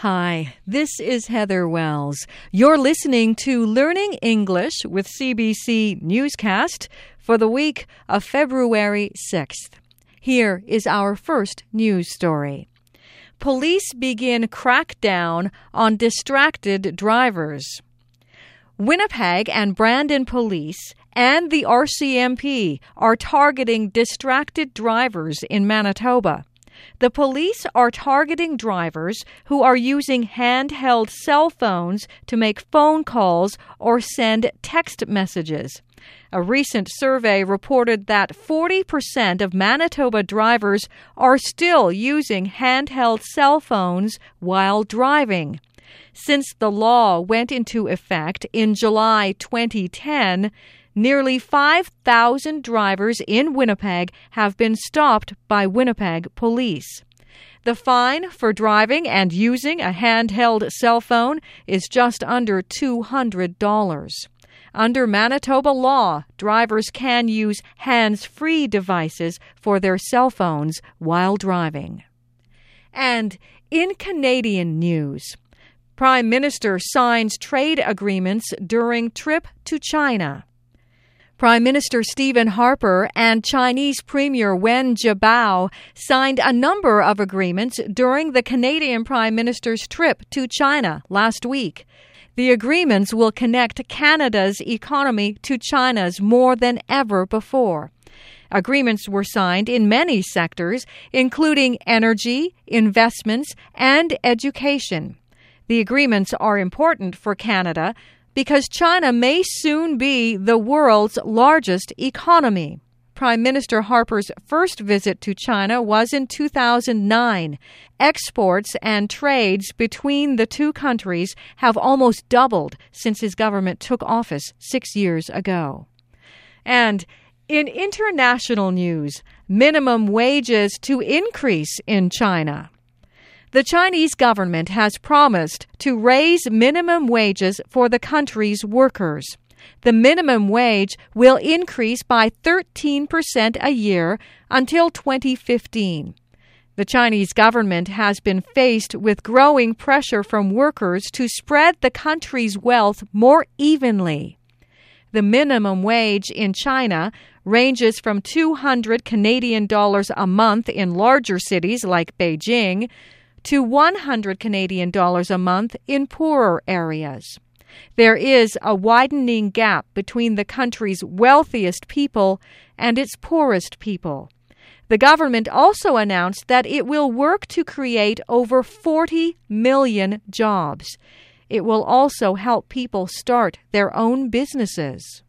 Hi, this is Heather Wells. You're listening to Learning English with CBC Newscast for the week of February 6th. Here is our first news story. Police begin crackdown on distracted drivers. Winnipeg and Brandon Police and the RCMP are targeting distracted drivers in Manitoba. The police are targeting drivers who are using handheld cell phones to make phone calls or send text messages. A recent survey reported that 40% of Manitoba drivers are still using handheld cell phones while driving. Since the law went into effect in July 2010, Nearly 5,000 drivers in Winnipeg have been stopped by Winnipeg police. The fine for driving and using a handheld cell phone is just under $200. Under Manitoba law, drivers can use hands free devices for their cell phones while driving. And in Canadian news, Prime Minister signs trade agreements during trip to China. Prime Minister Stephen Harper and Chinese Premier Wen Jiabao signed a number of agreements during the Canadian Prime Minister's trip to China last week. The agreements will connect Canada's economy to China's more than ever before. Agreements were signed in many sectors, including energy, investments, and education. The agreements are important for Canada because China may soon be the world's largest economy. Prime Minister Harper's first visit to China was in 2009. Exports and trades between the two countries have almost doubled since his government took office six years ago. And in international news, minimum wages to increase in China. The Chinese government has promised to raise minimum wages for the country's workers. The minimum wage will increase by 13% a year until 2015. The Chinese government has been faced with growing pressure from workers to spread the country's wealth more evenly. The minimum wage in China ranges from 200 Canadian dollars a month in larger cities like Beijing to 100 Canadian dollars a month in poorer areas. There is a widening gap between the country's wealthiest people and its poorest people. The government also announced that it will work to create over 40 million jobs. It will also help people start their own businesses.